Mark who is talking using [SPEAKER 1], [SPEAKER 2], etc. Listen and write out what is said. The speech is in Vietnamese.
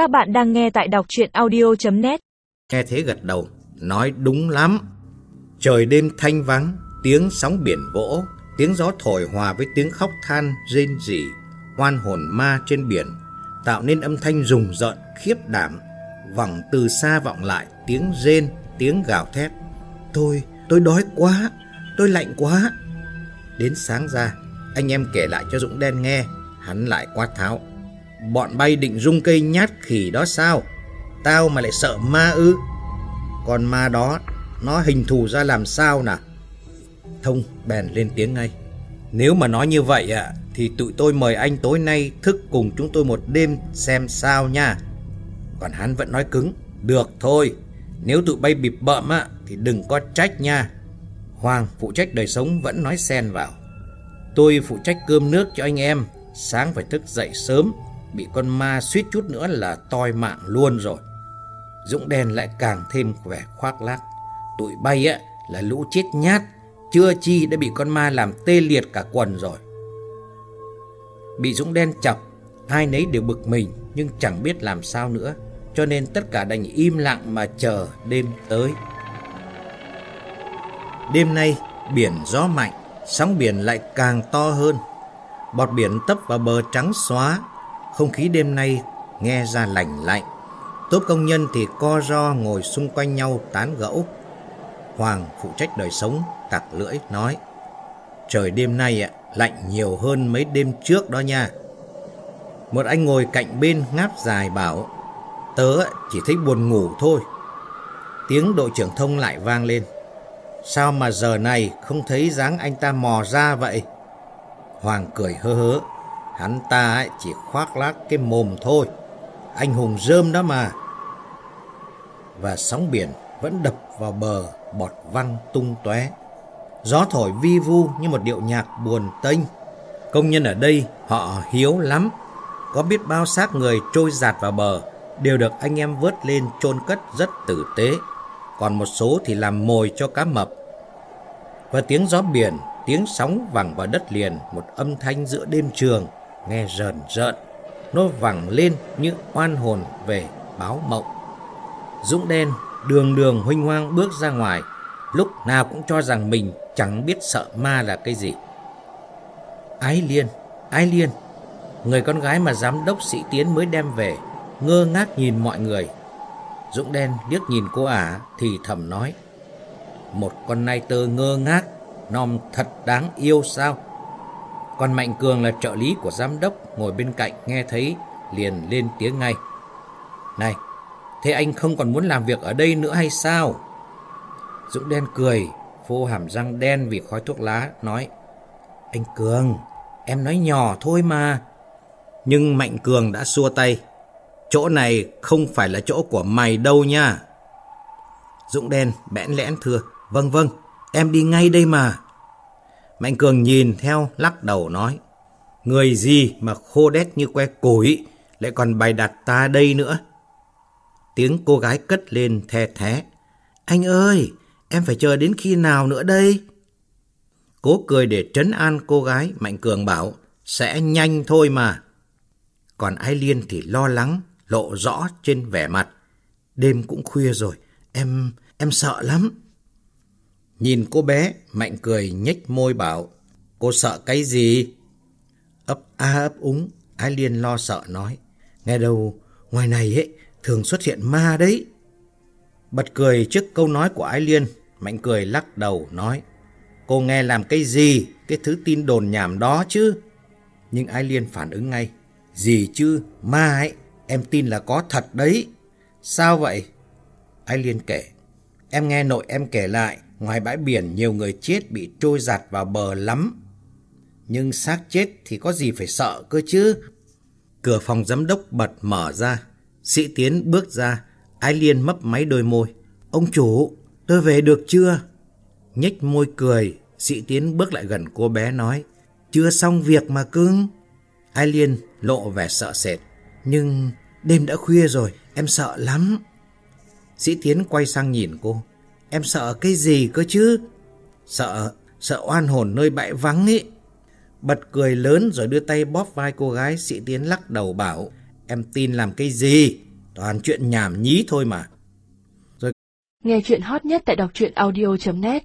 [SPEAKER 1] Các bạn đang nghe tại đọc chuyện audio.net
[SPEAKER 2] Nghe thế gật đầu, nói đúng lắm. Trời đêm thanh vắng, tiếng sóng biển vỗ, tiếng gió thổi hòa với tiếng khóc than, rên rỉ, oan hồn ma trên biển, tạo nên âm thanh rùng rợn, khiếp đảm. Vẳng từ xa vọng lại tiếng rên, tiếng gào thét. Tôi, tôi đói quá, tôi lạnh quá. Đến sáng ra, anh em kể lại cho Dũng đen nghe, hắn lại quát tháo. Bọn bay định rung cây nhát khỉ đó sao? Tao mà lại sợ ma ư? Còn ma đó, nó hình thù ra làm sao nè Thông bèn lên tiếng ngay. Nếu mà nói như vậy ạ, thì tụi tôi mời anh tối nay thức cùng chúng tôi một đêm xem sao nha. Còn hắn vẫn nói cứng. Được thôi, nếu tụi bay bịp bợm á, thì đừng có trách nha. Hoàng phụ trách đời sống vẫn nói xen vào. Tôi phụ trách cơm nước cho anh em, sáng phải thức dậy sớm, bị con ma suýt chút nữa là toi mạng luôn rồi. Dũng đen lại càng thêm vẻ khoác lác. Tụi bay á là lũ chết nhát, chưa chi đã bị con ma làm tê liệt cả quần rồi. Bị Dũng đen chọc, ai nấy đều bực mình nhưng chẳng biết làm sao nữa, cho nên tất cả đành im lặng mà chờ đêm tới. Đêm nay, biển gió mạnh, sóng biển lại càng to hơn. Bọt biển tấp vào bờ trắng xóa, không khí đêm nay nghe ra lạnh lạnh. Tốp công nhân thì co ro ngồi xung quanh nhau tán gẫu. Hoàng phụ trách đời sống, tặc lưỡi, nói Trời đêm nay ạ, lạnh nhiều hơn mấy đêm trước đó nha. Một anh ngồi cạnh bên ngáp dài bảo Tớ chỉ thấy buồn ngủ thôi. Tiếng đội trưởng thông lại vang lên. Sao mà giờ này không thấy dáng anh ta mò ra vậy? Hoàng cười hơ hớ. Hắn ta ấy chỉ khoác lác cái mồm thôi. Anh hùng rơm đó mà. Và sóng biển vẫn đập vào bờ bọt văng tung tóe. Gió thổi vi vu như một điệu nhạc buồn tênh. Công nhân ở đây họ hiếu lắm. Có biết bao xác người trôi giạt vào bờ đều được anh em vớt lên chôn cất rất tử tế. Còn một số thì làm mồi cho cá mập. Và tiếng gió biển, tiếng sóng vẳng vào đất liền một âm thanh giữa đêm trường nghe rờn rợn. Nó vẳng lên như oan hồn về báo mộng. Dũng đen đường đường huynh hoang bước ra ngoài, lúc nào cũng cho rằng mình chẳng biết sợ ma là cái gì. Ái Liên, Ái Liên, người con gái mà giám đốc sĩ Tiến mới đem về, ngơ ngác nhìn mọi người. Dũng đen liếc nhìn cô ả thì thầm nói, một con nai tơ ngơ ngác, nom thật đáng yêu sao? Còn Mạnh Cường là trợ lý của giám đốc ngồi bên cạnh nghe thấy liền lên tiếng ngay. Này, thế anh không còn muốn làm việc ở đây nữa hay sao? Dũng đen cười, phô hàm răng đen vì khói thuốc lá, nói Anh Cường, em nói nhỏ thôi mà. Nhưng Mạnh Cường đã xua tay. Chỗ này không phải là chỗ của mày đâu nha. Dũng đen bẽn lẽn thưa. Vâng vâng, em đi ngay đây mà. Mạnh Cường nhìn theo lắc đầu nói. Người gì mà khô đét như que củi, lại còn bày đặt ta đây nữa. Tiếng cô gái cất lên the thé. Anh ơi, em phải chờ đến khi nào nữa đây? Cố cười để trấn an cô gái, Mạnh Cường bảo, sẽ nhanh thôi mà. Còn Ai Liên thì lo lắng, lộ rõ trên vẻ mặt. Đêm cũng khuya rồi, em, em sợ lắm. Nhìn cô bé, Mạnh cười nhếch môi bảo, cô sợ cái gì? Ấp a ấp úng, Ái Liên lo sợ nói, nghe đâu, ngoài này ấy, thường xuất hiện ma đấy. Bật cười trước câu nói của Ái Liên, Mạnh cười lắc đầu nói, cô nghe làm cái gì, cái thứ tin đồn nhảm đó chứ? Nhưng Ái Liên phản ứng ngay, gì chứ, ma ấy, em tin là có thật đấy. Sao vậy? Ái Liên kể, em nghe nội em kể lại, Ngoài bãi biển nhiều người chết bị trôi giạt vào bờ lắm. Nhưng xác chết thì có gì phải sợ cơ chứ. Cửa phòng giám đốc bật mở ra. Sĩ Tiến bước ra. Ái Liên mấp máy đôi môi. Ông chủ, tôi về được chưa? Nhếch môi cười. Sĩ Tiến bước lại gần cô bé nói. Chưa xong việc mà cưng. Ái Liên lộ vẻ sợ sệt. Nhưng đêm đã khuya rồi, em sợ lắm. Sĩ Tiến quay sang nhìn cô. Em sợ cái gì cơ chứ? Sợ, sợ oan hồn nơi bãi vắng ấy. Bật cười lớn rồi đưa tay bóp vai cô gái sĩ tiến lắc đầu bảo Em tin làm cái gì? Toàn chuyện nhảm nhí thôi mà.
[SPEAKER 1] rồi Nghe chuyện hot nhất tại đọc truyện audio.net